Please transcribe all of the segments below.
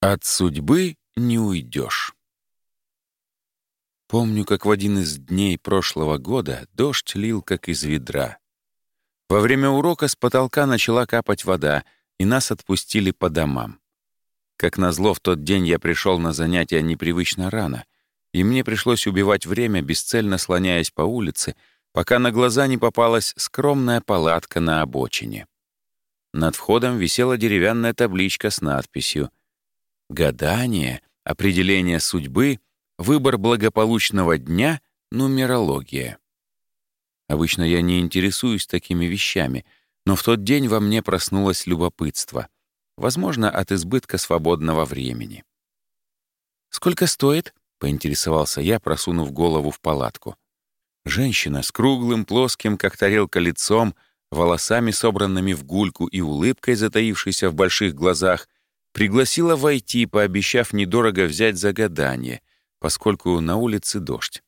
От судьбы не уйдешь. Помню, как в один из дней прошлого года дождь лил, как из ведра. Во время урока с потолка начала капать вода, и нас отпустили по домам. Как назло, в тот день я пришел на занятия непривычно рано, и мне пришлось убивать время, бесцельно слоняясь по улице, пока на глаза не попалась скромная палатка на обочине. Над входом висела деревянная табличка с надписью Гадание, определение судьбы, выбор благополучного дня, нумерология. Обычно я не интересуюсь такими вещами, но в тот день во мне проснулось любопытство, возможно, от избытка свободного времени. «Сколько стоит?» — поинтересовался я, просунув голову в палатку. Женщина с круглым, плоским, как тарелка, лицом, волосами, собранными в гульку и улыбкой, затаившейся в больших глазах, Пригласила войти, пообещав недорого взять за гадание, поскольку на улице дождь.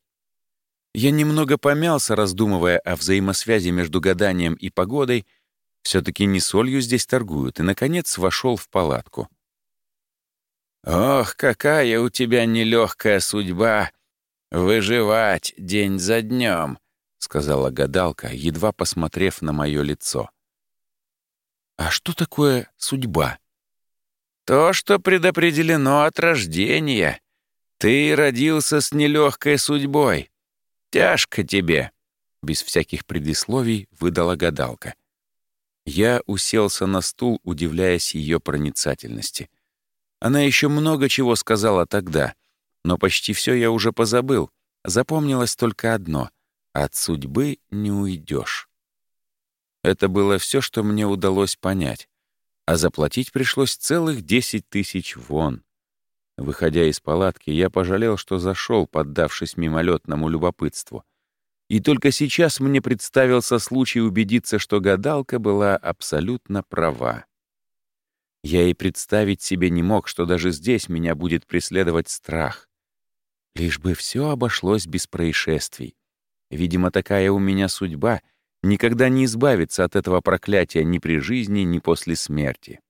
Я немного помялся, раздумывая о взаимосвязи между гаданием и погодой. Все-таки не солью здесь торгуют, и, наконец, вошел в палатку. «Ох, какая у тебя нелегкая судьба! Выживать день за днем!» — сказала гадалка, едва посмотрев на мое лицо. «А что такое судьба?» То, что предопределено от рождения. Ты родился с нелегкой судьбой. Тяжко тебе», — без всяких предисловий выдала гадалка. Я уселся на стул, удивляясь ее проницательности. Она еще много чего сказала тогда, но почти все я уже позабыл. Запомнилось только одно — от судьбы не уйдешь. Это было все, что мне удалось понять а заплатить пришлось целых десять тысяч вон. Выходя из палатки, я пожалел, что зашел, поддавшись мимолетному любопытству. И только сейчас мне представился случай убедиться, что гадалка была абсолютно права. Я и представить себе не мог, что даже здесь меня будет преследовать страх. Лишь бы все обошлось без происшествий. Видимо, такая у меня судьба — никогда не избавиться от этого проклятия ни при жизни, ни после смерти.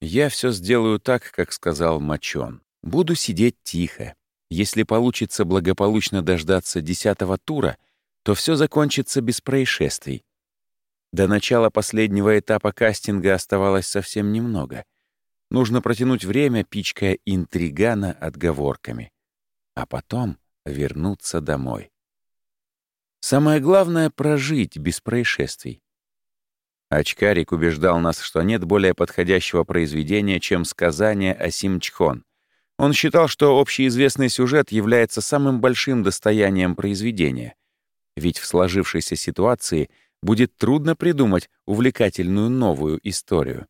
Я все сделаю так, как сказал Мачон. Буду сидеть тихо. Если получится благополучно дождаться десятого тура, то все закончится без происшествий. До начала последнего этапа кастинга оставалось совсем немного. Нужно протянуть время, пичкая интригана отговорками. А потом вернуться домой. Самое главное — прожить без происшествий. Очкарик убеждал нас, что нет более подходящего произведения, чем сказание о Симчхон. Он считал, что общеизвестный сюжет является самым большим достоянием произведения. Ведь в сложившейся ситуации будет трудно придумать увлекательную новую историю.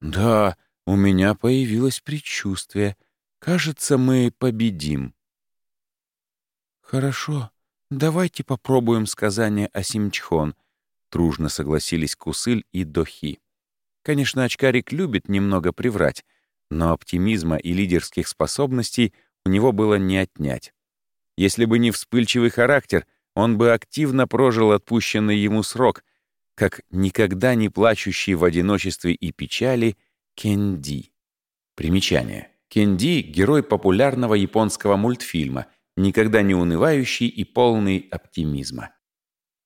«Да, у меня появилось предчувствие. Кажется, мы победим». «Хорошо», «Давайте попробуем сказание о Симчхон», — дружно согласились Кусыль и Дохи. Конечно, очкарик любит немного приврать, но оптимизма и лидерских способностей у него было не отнять. Если бы не вспыльчивый характер, он бы активно прожил отпущенный ему срок, как никогда не плачущий в одиночестве и печали Кенди. Примечание. Кенди — герой популярного японского мультфильма — никогда не унывающий и полный оптимизма.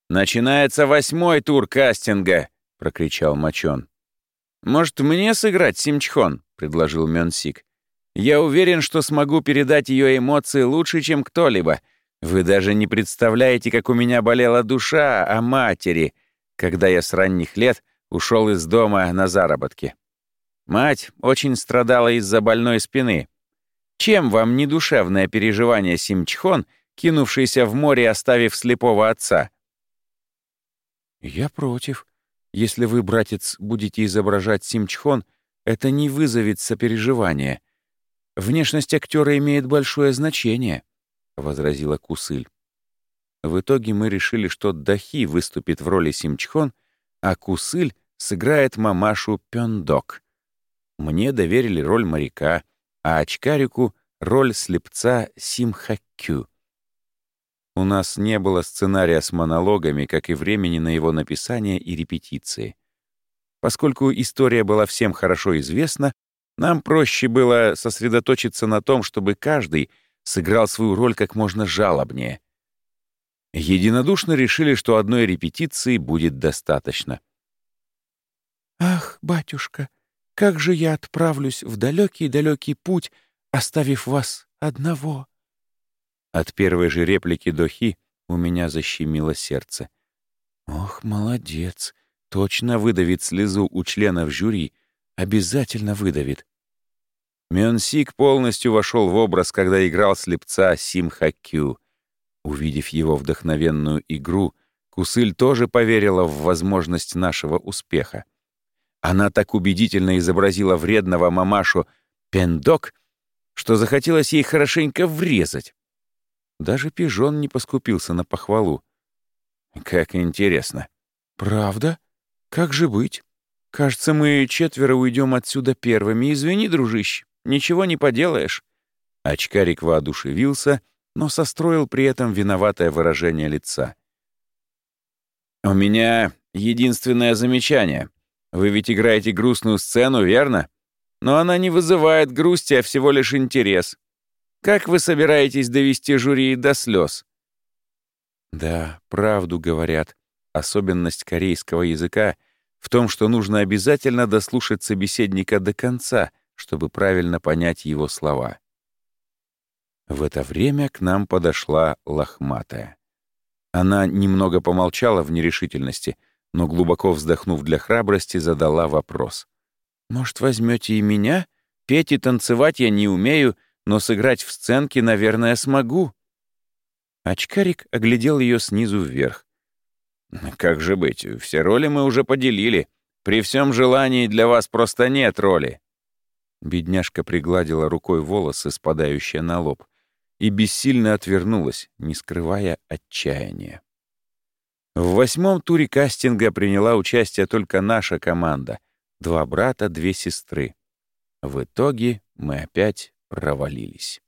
«Начинается восьмой тур кастинга!» — прокричал Мачон. «Может, мне сыграть Симчхон?» — предложил Мёнсик. «Я уверен, что смогу передать ее эмоции лучше, чем кто-либо. Вы даже не представляете, как у меня болела душа о матери, когда я с ранних лет ушел из дома на заработки. Мать очень страдала из-за больной спины, чем вам не душевное переживание Симчхон, кинувшийся в море, оставив слепого отца? Я против. Если вы, братец, будете изображать Симчхон, это не вызовет сопереживания. Внешность актера имеет большое значение, — возразила Кусыль. В итоге мы решили, что Дахи выступит в роли Симчхон, а Кусыль сыграет мамашу Пёндок. Мне доверили роль моряка, а очкарику — роль слепца Симхакю. У нас не было сценария с монологами, как и времени на его написание и репетиции. Поскольку история была всем хорошо известна, Нам проще было сосредоточиться на том, чтобы каждый сыграл свою роль как можно жалобнее. Единодушно решили, что одной репетиции будет достаточно. «Ах, батюшка, как же я отправлюсь в далекий-далекий путь, оставив вас одного?» От первой же реплики Дохи у меня защемило сердце. «Ох, молодец! Точно выдавит слезу у членов жюри. Обязательно выдавит». Мёнсик полностью вошел в образ, когда играл слепца Сим Хакю. Увидев его вдохновенную игру, Кусыль тоже поверила в возможность нашего успеха. Она так убедительно изобразила вредного мамашу Пендок, что захотелось ей хорошенько врезать. Даже пижон не поскупился на похвалу. Как интересно. Правда? Как же быть? Кажется, мы четверо уйдем отсюда первыми. Извини, дружище, ничего не поделаешь. Очкарик воодушевился, но состроил при этом виноватое выражение лица. «У меня единственное замечание. Вы ведь играете грустную сцену, верно? Но она не вызывает грусти, а всего лишь интерес. Как вы собираетесь довести жюри до слез? Да, правду говорят. Особенность корейского языка в том, что нужно обязательно дослушать собеседника до конца, чтобы правильно понять его слова. В это время к нам подошла лохматая. Она немного помолчала в нерешительности, но, глубоко вздохнув для храбрости, задала вопрос. «Может, возьмете и меня? Петь и танцевать я не умею, но сыграть в сценке, наверное, смогу». Очкарик оглядел ее снизу вверх. «Как же быть, все роли мы уже поделили. При всем желании для вас просто нет роли». Бедняжка пригладила рукой волосы, спадающие на лоб, и бессильно отвернулась, не скрывая отчаяния. В восьмом туре кастинга приняла участие только наша команда. Два брата, две сестры. В итоге мы опять провалились.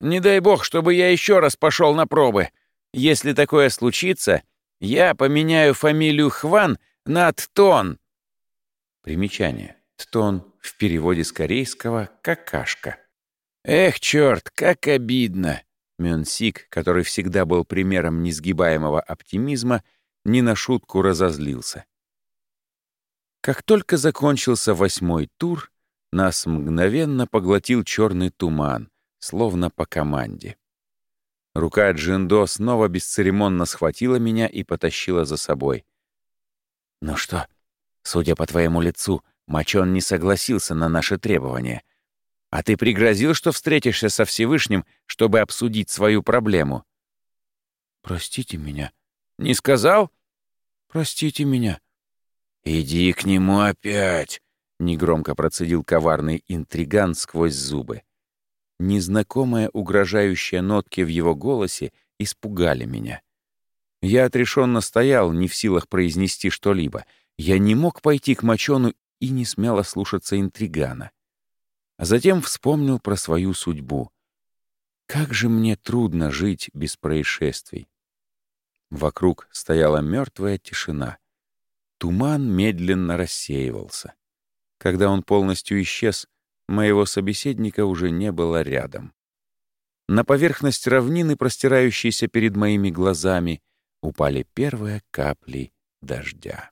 «Не дай бог, чтобы я еще раз пошел на пробы. Если такое случится, я поменяю фамилию Хван на Тон». Примечание. Тон в переводе с корейского «какашка». «Эх, черт, как обидно!» Мюнсик, который всегда был примером несгибаемого оптимизма, не на шутку разозлился. Как только закончился восьмой тур, нас мгновенно поглотил черный туман, словно по команде. Рука Джиндо снова бесцеремонно схватила меня и потащила за собой. «Ну что, судя по твоему лицу, Мачон не согласился на наши требования. А ты пригрозил, что встретишься со Всевышним, чтобы обсудить свою проблему». «Простите меня». «Не сказал?» «Простите меня». «Иди к нему опять», — негромко процедил коварный интриган сквозь зубы. Незнакомые угрожающие нотки в его голосе испугали меня. Я отрешенно стоял, не в силах произнести что-либо. Я не мог пойти к Мочону и не смело слушаться интригана. А затем вспомнил про свою судьбу. Как же мне трудно жить без происшествий. Вокруг стояла мертвая тишина. Туман медленно рассеивался. Когда он полностью исчез, моего собеседника уже не было рядом. На поверхность равнины, простирающейся перед моими глазами, упали первые капли дождя.